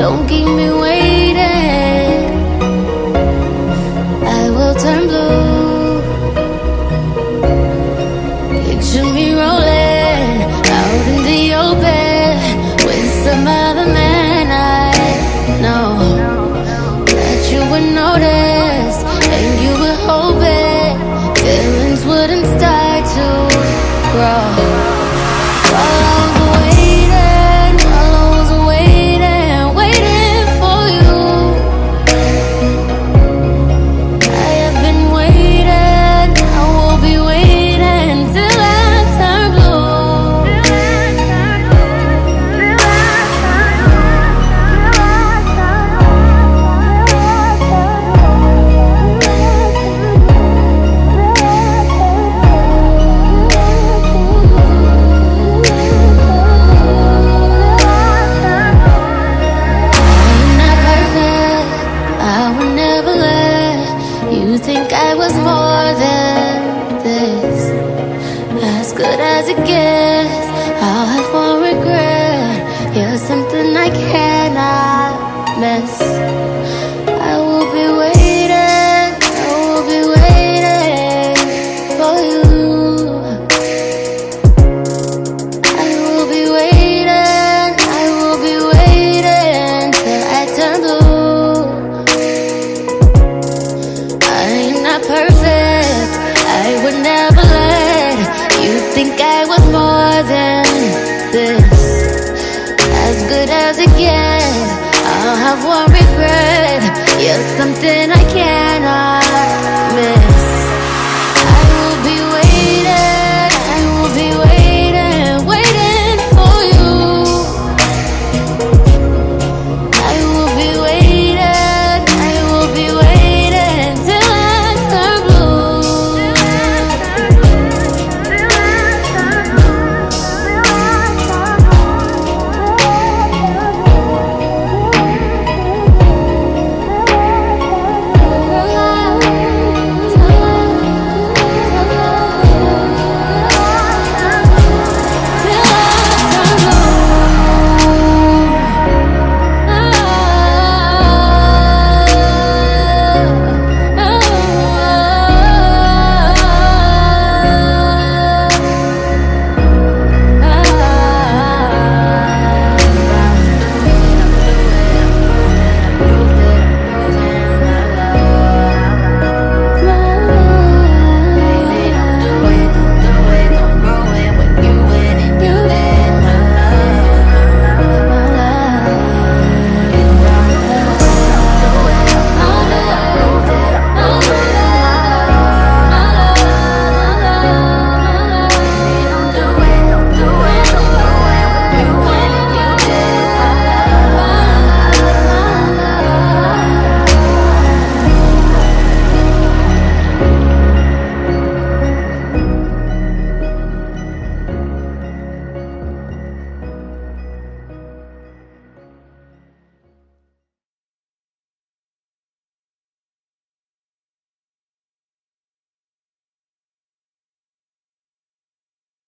Don't keep me grow You think I was more than this? As good as it gets I'll have one regret. You're something I cannot miss.